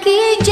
lagi